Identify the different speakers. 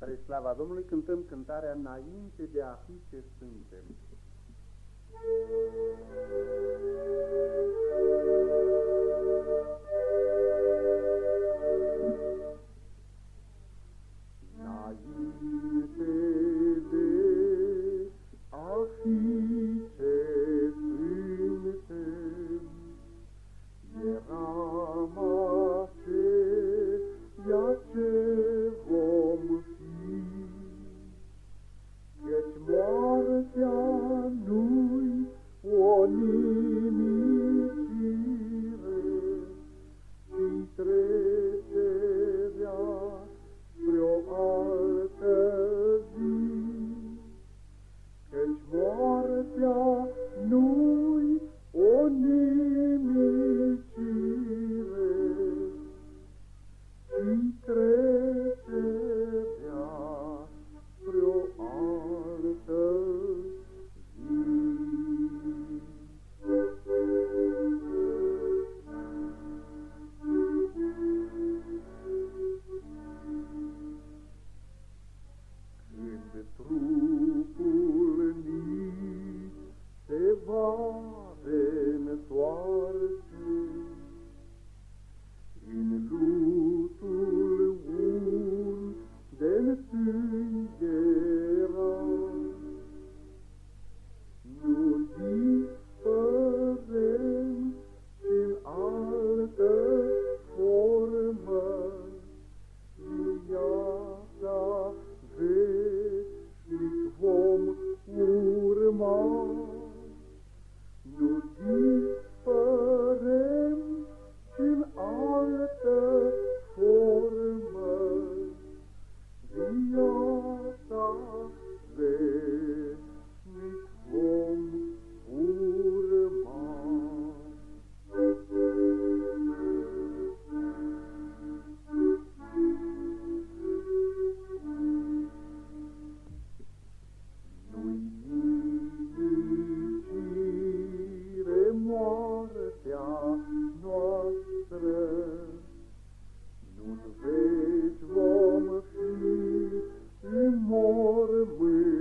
Speaker 1: Spre slava Domnului cântăm cântarea înainte de a fi ce suntem.
Speaker 2: Thank you. noastră, nu-n vom fi în mormânt.